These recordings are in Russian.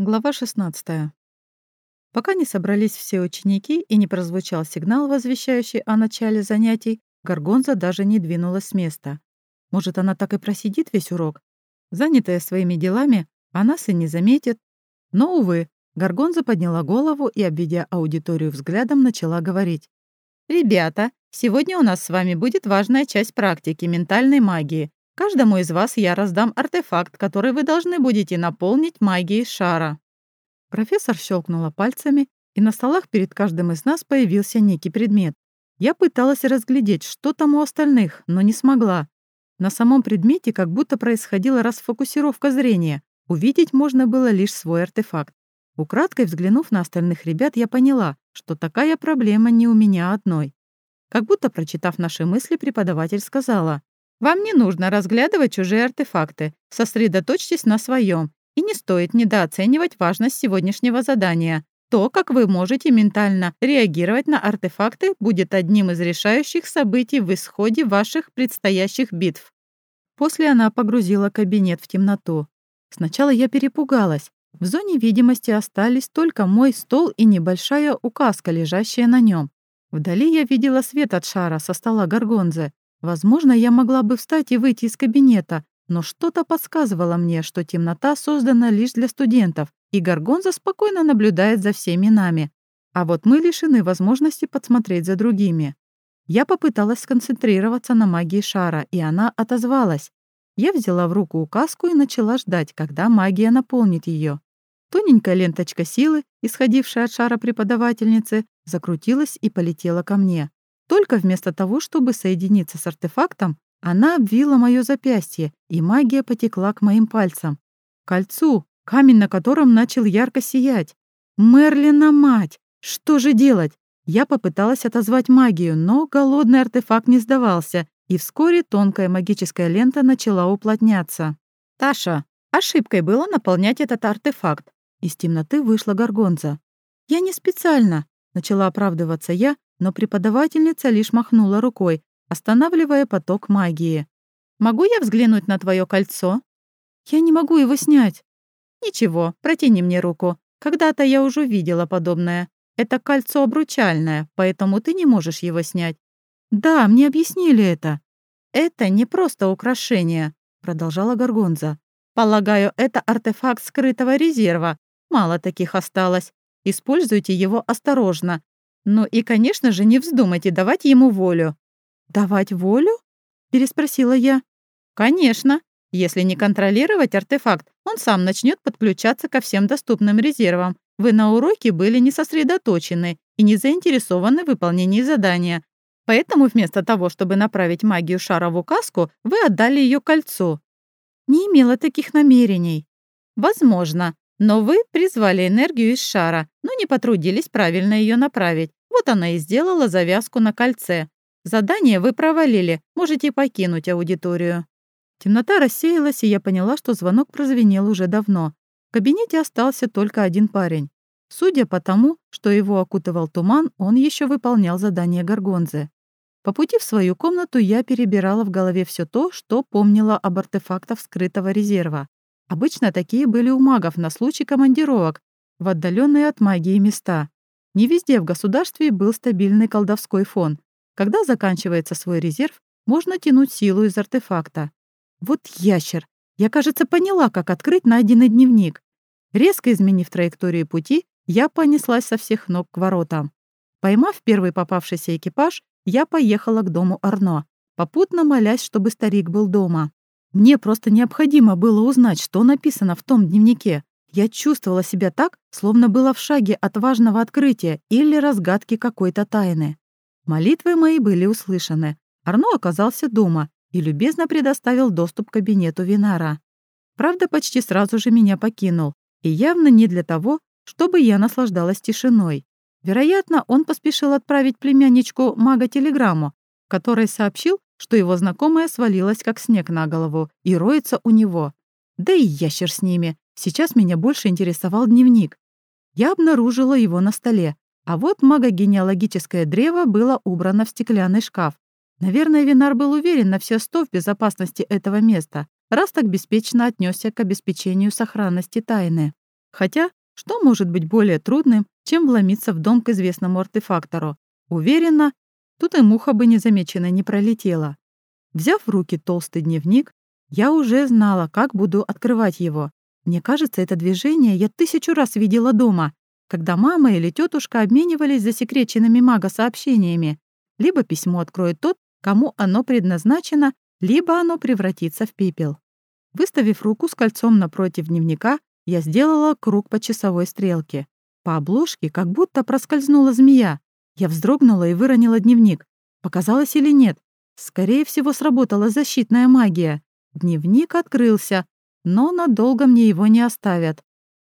Глава 16. Пока не собрались все ученики и не прозвучал сигнал, возвещающий о начале занятий, Горгонза даже не двинулась с места. Может, она так и просидит весь урок? Занятая своими делами, а нас и не заметит. Но, увы, Горгонза подняла голову и, обведя аудиторию взглядом, начала говорить. «Ребята, сегодня у нас с вами будет важная часть практики ментальной магии. Каждому из вас я раздам артефакт, который вы должны будете наполнить магией шара». Профессор щелкнула пальцами, и на столах перед каждым из нас появился некий предмет. Я пыталась разглядеть, что там у остальных, но не смогла. На самом предмете как будто происходила расфокусировка зрения. Увидеть можно было лишь свой артефакт. Украдкой взглянув на остальных ребят, я поняла, что такая проблема не у меня одной. Как будто прочитав наши мысли, преподаватель сказала, вам не нужно разглядывать чужие артефакты. Сосредоточьтесь на своем. И не стоит недооценивать важность сегодняшнего задания. То, как вы можете ментально реагировать на артефакты, будет одним из решающих событий в исходе ваших предстоящих битв. После она погрузила кабинет в темноту. Сначала я перепугалась. В зоне видимости остались только мой стол и небольшая указка, лежащая на нем. Вдали я видела свет от шара со стола Гаргонзы. Возможно, я могла бы встать и выйти из кабинета, но что-то подсказывало мне, что темнота создана лишь для студентов, и Гаргонза спокойно наблюдает за всеми нами. А вот мы лишены возможности подсмотреть за другими. Я попыталась сконцентрироваться на магии шара, и она отозвалась. Я взяла в руку указку и начала ждать, когда магия наполнит ее. Тоненькая ленточка силы, исходившая от шара преподавательницы, закрутилась и полетела ко мне. Только вместо того, чтобы соединиться с артефактом, она обвила мое запястье, и магия потекла к моим пальцам. Кольцу, камень на котором начал ярко сиять. Мерлина мать! Что же делать? Я попыталась отозвать магию, но голодный артефакт не сдавался, и вскоре тонкая магическая лента начала уплотняться. «Таша, ошибкой было наполнять этот артефакт». Из темноты вышла Горгонза. «Я не специально», — начала оправдываться я, но преподавательница лишь махнула рукой, останавливая поток магии. «Могу я взглянуть на твое кольцо?» «Я не могу его снять». «Ничего, протяни мне руку. Когда-то я уже видела подобное. Это кольцо обручальное, поэтому ты не можешь его снять». «Да, мне объяснили это». «Это не просто украшение», — продолжала Горгонза. «Полагаю, это артефакт скрытого резерва. Мало таких осталось. Используйте его осторожно. Ну и, конечно же, не вздумайте давать ему волю». «Давать волю?» — переспросила я. «Конечно. Если не контролировать артефакт, он сам начнет подключаться ко всем доступным резервам. Вы на уроке были не сосредоточены и не заинтересованы в выполнении задания. Поэтому вместо того, чтобы направить магию шара в указку, вы отдали ее кольцу. Не имела таких намерений. Возможно, но вы призвали энергию из шара, но не потрудились правильно ее направить. Вот она и сделала завязку на кольце. Задание вы провалили, можете покинуть аудиторию. Темнота рассеялась, и я поняла, что звонок прозвенел уже давно. В кабинете остался только один парень. Судя по тому, что его окутывал туман, он еще выполнял задание Гаргонзы. По пути в свою комнату я перебирала в голове все то, что помнила об артефактах скрытого резерва. Обычно такие были у магов на случай командировок в отдаленные от магии места. Не везде в государстве был стабильный колдовской фон. Когда заканчивается свой резерв, можно тянуть силу из артефакта. Вот ящер. Я, кажется, поняла, как открыть найденный дневник. Резко изменив траекторию пути, я понеслась со всех ног к воротам. Поймав первый попавшийся экипаж, я поехала к дому Арно, попутно молясь, чтобы старик был дома. Мне просто необходимо было узнать, что написано в том дневнике. Я чувствовала себя так, словно была в шаге от важного открытия или разгадки какой-то тайны. Молитвы мои были услышаны. Арно оказался дома и любезно предоставил доступ к кабинету Винара. Правда, почти сразу же меня покинул, и явно не для того, чтобы я наслаждалась тишиной. Вероятно, он поспешил отправить племянничку мага телеграмму, который сообщил, что его знакомая свалилась как снег на голову и роется у него. Да и ящер с ними. Сейчас меня больше интересовал дневник. Я обнаружила его на столе, а вот магогенеалогическое древо было убрано в стеклянный шкаф. Наверное, Винар был уверен на все сто в безопасности этого места, раз так беспечно отнесся к обеспечению сохранности тайны. Хотя, что может быть более трудным, чем вломиться в дом к известному артефактору? Уверена, тут и муха бы незамеченной не пролетела. Взяв в руки толстый дневник, я уже знала, как буду открывать его. Мне кажется, это движение я тысячу раз видела дома, когда мама или тетушка обменивались засекреченными мага сообщениями. Либо письмо откроет тот, кому оно предназначено, либо оно превратится в пепел. Выставив руку с кольцом напротив дневника, я сделала круг по часовой стрелке. По обложке как будто проскользнула змея. Я вздрогнула и выронила дневник. Показалось или нет? Скорее всего, сработала защитная магия. Дневник открылся, но надолго мне его не оставят.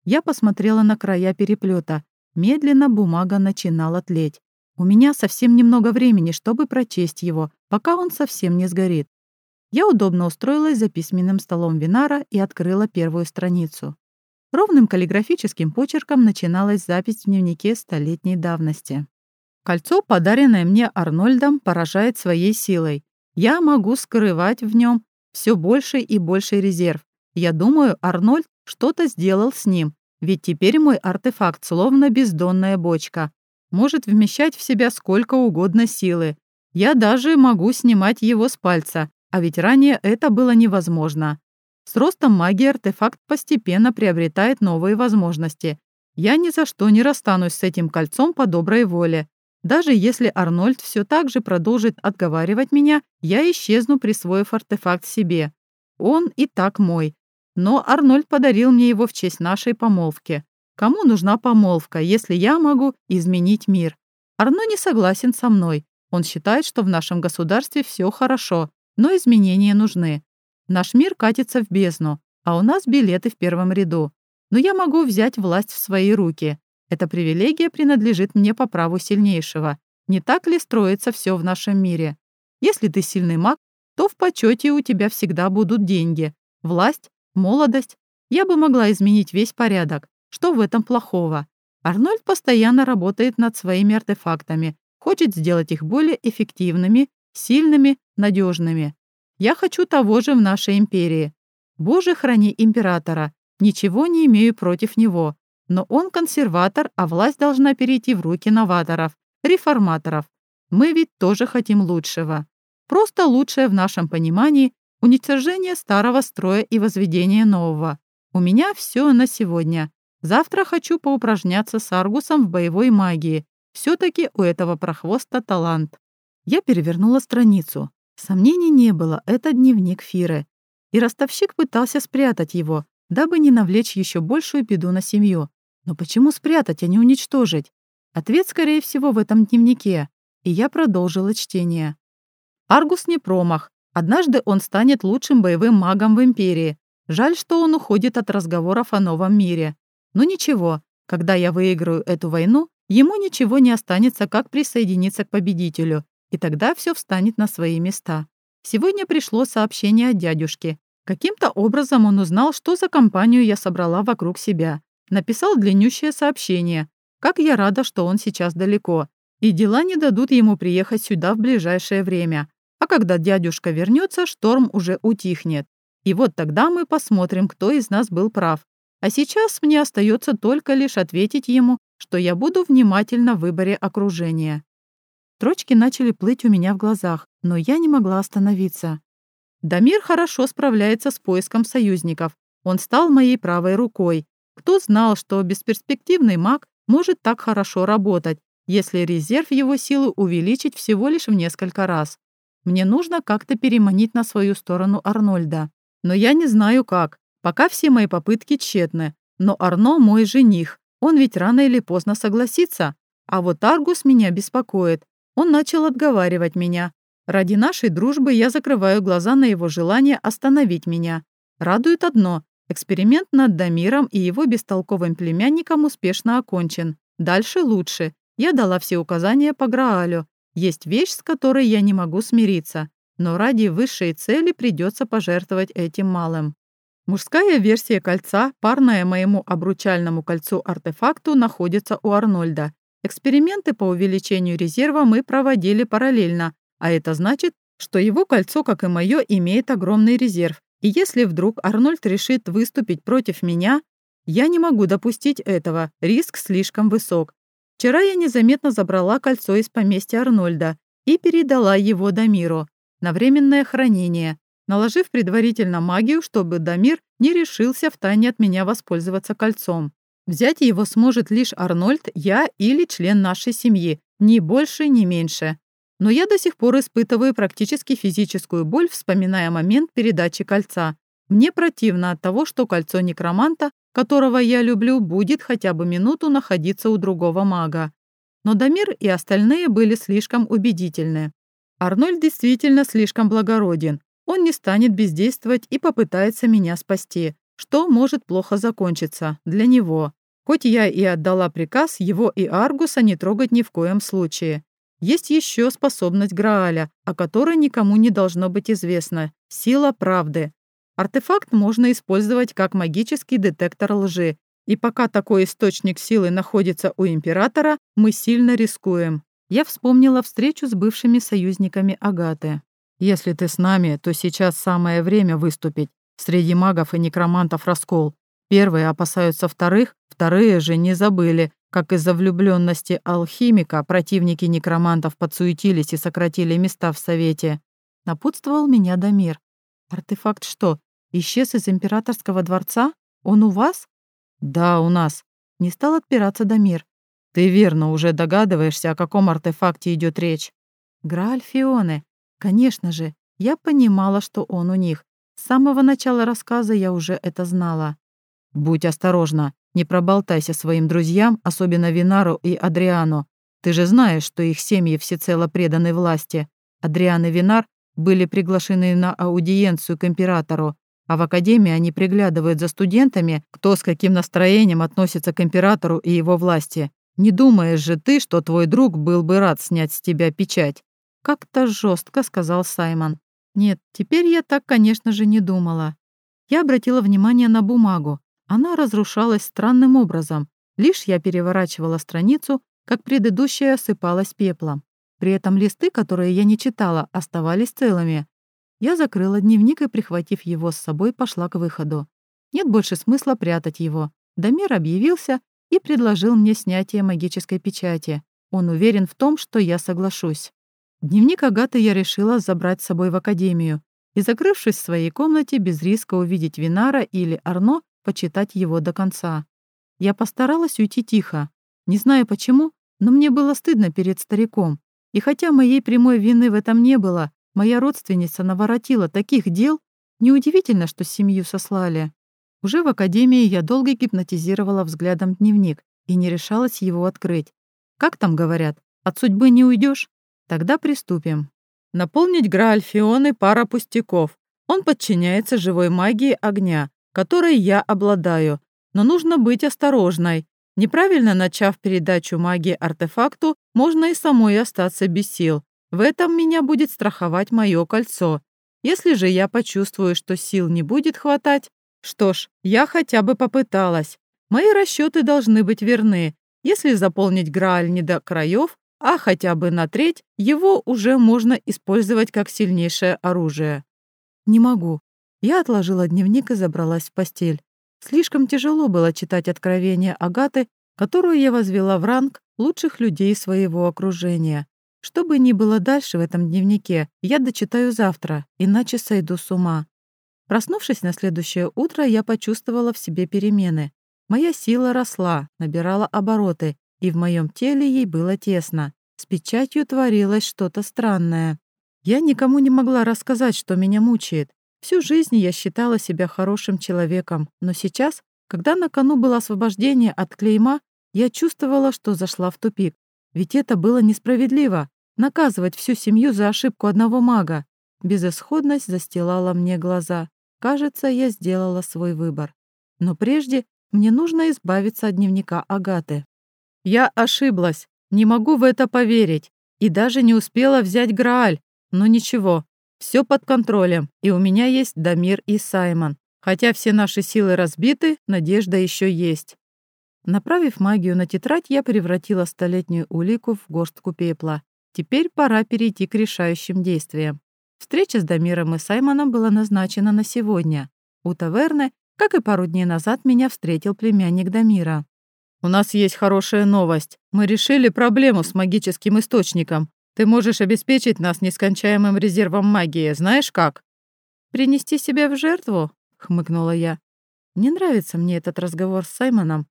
Я посмотрела на края переплета. Медленно бумага начинала тлеть. У меня совсем немного времени, чтобы прочесть его, пока он совсем не сгорит. Я удобно устроилась за письменным столом Винара и открыла первую страницу. Ровным каллиграфическим почерком начиналась запись в дневнике столетней давности. Кольцо, подаренное мне Арнольдом, поражает своей силой. Я могу скрывать в нем все больше и больше резерв. Я думаю, Арнольд что-то сделал с ним, ведь теперь мой артефакт словно бездонная бочка. Может вмещать в себя сколько угодно силы. Я даже могу снимать его с пальца, а ведь ранее это было невозможно. С ростом магии артефакт постепенно приобретает новые возможности. Я ни за что не расстанусь с этим кольцом по доброй воле. Даже если Арнольд все так же продолжит отговаривать меня, я исчезну, присвоив артефакт себе. Он и так мой. Но Арнольд подарил мне его в честь нашей помолвки. Кому нужна помолвка, если я могу изменить мир? Арно не согласен со мной. Он считает, что в нашем государстве все хорошо, но изменения нужны. Наш мир катится в бездну, а у нас билеты в первом ряду. Но я могу взять власть в свои руки. Эта привилегия принадлежит мне по праву сильнейшего. Не так ли строится все в нашем мире? Если ты сильный маг, то в почете у тебя всегда будут деньги, власть, молодость. Я бы могла изменить весь порядок. Что в этом плохого? Арнольд постоянно работает над своими артефактами, хочет сделать их более эффективными, сильными, надежными. Я хочу того же в нашей империи. Боже, храни императора. Ничего не имею против него. Но он консерватор, а власть должна перейти в руки новаторов, реформаторов. Мы ведь тоже хотим лучшего. Просто лучшее в нашем понимании – уничтожение старого строя и возведение нового. У меня все на сегодня. Завтра хочу поупражняться с Аргусом в боевой магии. все таки у этого прохвоста талант. Я перевернула страницу. Сомнений не было, это дневник Фиры. И ростовщик пытался спрятать его, дабы не навлечь еще большую беду на семью. Но почему спрятать, а не уничтожить? Ответ, скорее всего, в этом дневнике. И я продолжила чтение. Аргус не промах. Однажды он станет лучшим боевым магом в Империи. Жаль, что он уходит от разговоров о новом мире. Но ничего, когда я выиграю эту войну, ему ничего не останется, как присоединиться к победителю и тогда все встанет на свои места. Сегодня пришло сообщение от дядюшки. Каким-то образом он узнал, что за компанию я собрала вокруг себя. Написал длиннющее сообщение. Как я рада, что он сейчас далеко. И дела не дадут ему приехать сюда в ближайшее время. А когда дядюшка вернется, шторм уже утихнет. И вот тогда мы посмотрим, кто из нас был прав. А сейчас мне остается только лишь ответить ему, что я буду внимательна в выборе окружения. Строчки начали плыть у меня в глазах, но я не могла остановиться. Дамир хорошо справляется с поиском союзников. Он стал моей правой рукой. Кто знал, что бесперспективный маг может так хорошо работать, если резерв его силы увеличить всего лишь в несколько раз? Мне нужно как-то переманить на свою сторону Арнольда. Но я не знаю как. Пока все мои попытки тщетны. Но Арно мой жених. Он ведь рано или поздно согласится. А вот Аргус меня беспокоит. Он начал отговаривать меня. Ради нашей дружбы я закрываю глаза на его желание остановить меня. Радует одно – эксперимент над Дамиром и его бестолковым племянником успешно окончен. Дальше лучше. Я дала все указания по Граалю. Есть вещь, с которой я не могу смириться. Но ради высшей цели придется пожертвовать этим малым. Мужская версия кольца, парная моему обручальному кольцу-артефакту, находится у Арнольда. Эксперименты по увеличению резерва мы проводили параллельно, а это значит, что его кольцо, как и мое, имеет огромный резерв. И если вдруг Арнольд решит выступить против меня, Я не могу допустить этого, риск слишком высок. Вчера я незаметно забрала кольцо из поместья Арнольда и передала его Дамиру на временное хранение, наложив предварительно магию, чтобы Дамир не решился втайне от меня воспользоваться кольцом. Взять его сможет лишь Арнольд, я или член нашей семьи, ни больше, ни меньше. Но я до сих пор испытываю практически физическую боль, вспоминая момент передачи кольца. Мне противно от того, что кольцо некроманта, которого я люблю, будет хотя бы минуту находиться у другого мага. Но Дамир и остальные были слишком убедительны. Арнольд действительно слишком благороден. Он не станет бездействовать и попытается меня спасти, что может плохо закончиться для него. Хоть я и отдала приказ его и Аргуса не трогать ни в коем случае. Есть еще способность Грааля, о которой никому не должно быть известно – сила правды. Артефакт можно использовать как магический детектор лжи, и пока такой источник силы находится у Императора, мы сильно рискуем. Я вспомнила встречу с бывшими союзниками Агаты. Если ты с нами, то сейчас самое время выступить. Среди магов и некромантов раскол. Первые опасаются вторых, вторые же не забыли, как из-за влюбленности алхимика противники некромантов подсуетились и сократили места в Совете. Напутствовал меня Дамир. Артефакт что, исчез из императорского дворца? Он у вас? Да, у нас. Не стал отпираться Дамир. Ты верно уже догадываешься, о каком артефакте идет речь. Грааль Фионы. Конечно же, я понимала, что он у них. С самого начала рассказа я уже это знала. «Будь осторожна, не проболтайся своим друзьям, особенно Винару и Адриану. Ты же знаешь, что их семьи всецело преданы власти. Адриан и Винар были приглашены на аудиенцию к императору, а в академии они приглядывают за студентами, кто с каким настроением относится к императору и его власти. Не думаешь же ты, что твой друг был бы рад снять с тебя печать? Как-то жестко сказал Саймон. Нет, теперь я так, конечно же, не думала. Я обратила внимание на бумагу. Она разрушалась странным образом. Лишь я переворачивала страницу, как предыдущая осыпалась пеплом. При этом листы, которые я не читала, оставались целыми. Я закрыла дневник и, прихватив его с собой, пошла к выходу. Нет больше смысла прятать его. Дамир объявился и предложил мне снятие магической печати. Он уверен в том, что я соглашусь. Дневник Агаты я решила забрать с собой в академию и, закрывшись в своей комнате, без риска увидеть Винара или Арно, почитать его до конца. Я постаралась уйти тихо. Не знаю почему, но мне было стыдно перед стариком. И хотя моей прямой вины в этом не было, моя родственница наворотила таких дел, неудивительно, что семью сослали. Уже в академии я долго гипнотизировала взглядом дневник и не решалась его открыть. Как там говорят, от судьбы не уйдешь? Тогда приступим. Наполнить Грааль Фионы пара пустяков. Он подчиняется живой магии огня, которой я обладаю, но нужно быть осторожной. Неправильно начав передачу магии артефакту, можно и самой остаться без сил. В этом меня будет страховать мое кольцо. Если же я почувствую, что сил не будет хватать, что ж, я хотя бы попыталась. Мои расчеты должны быть верны. Если заполнить Грааль не до краев, а хотя бы на треть, его уже можно использовать как сильнейшее оружие. Не могу. Я отложила дневник и забралась в постель. Слишком тяжело было читать откровения Агаты, которую я возвела в ранг лучших людей своего окружения. Что бы ни было дальше в этом дневнике, я дочитаю завтра, иначе сойду с ума. Проснувшись на следующее утро, я почувствовала в себе перемены. Моя сила росла, набирала обороты, и в моем теле ей было тесно. С печатью творилось что-то странное. Я никому не могла рассказать, что меня мучает. Всю жизнь я считала себя хорошим человеком, но сейчас, когда на кону было освобождение от клейма, я чувствовала, что зашла в тупик. Ведь это было несправедливо — наказывать всю семью за ошибку одного мага. Безысходность застилала мне глаза. Кажется, я сделала свой выбор. Но прежде мне нужно избавиться от дневника Агаты. Я ошиблась, не могу в это поверить. И даже не успела взять Грааль. Но ничего, все под контролем, и у меня есть Дамир и Саймон. Хотя все наши силы разбиты, надежда еще есть. Направив магию на тетрадь, я превратила столетнюю улику в горстку пепла. Теперь пора перейти к решающим действиям. Встреча с Дамиром и Саймоном была назначена на сегодня. У таверны, Как и пару дней назад меня встретил племянник Дамира. «У нас есть хорошая новость. Мы решили проблему с магическим источником. Ты можешь обеспечить нас нескончаемым резервом магии. Знаешь как?» «Принести себя в жертву?» — хмыкнула я. «Не нравится мне этот разговор с Саймоном».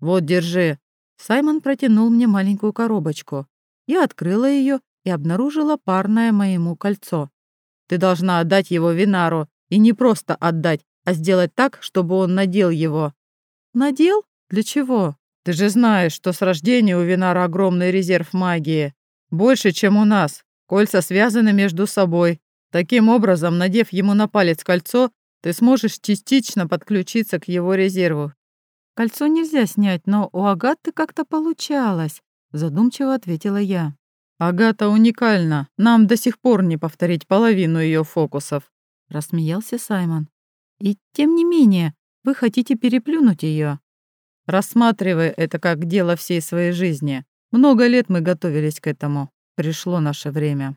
«Вот, держи». Саймон протянул мне маленькую коробочку. Я открыла ее и обнаружила парное моему кольцо. «Ты должна отдать его Винару. И не просто отдать, а сделать так, чтобы он надел его». «Надел? Для чего?» «Ты же знаешь, что с рождения у Винара огромный резерв магии. Больше, чем у нас. Кольца связаны между собой. Таким образом, надев ему на палец кольцо, ты сможешь частично подключиться к его резерву. Кольцо нельзя снять, но у Агаты как-то получалось, задумчиво ответила я. Агата уникальна. Нам до сих пор не повторить половину ее фокусов, рассмеялся Саймон. И тем не менее, вы хотите переплюнуть ее. Рассматривая это как дело всей своей жизни. Много лет мы готовились к этому. Пришло наше время.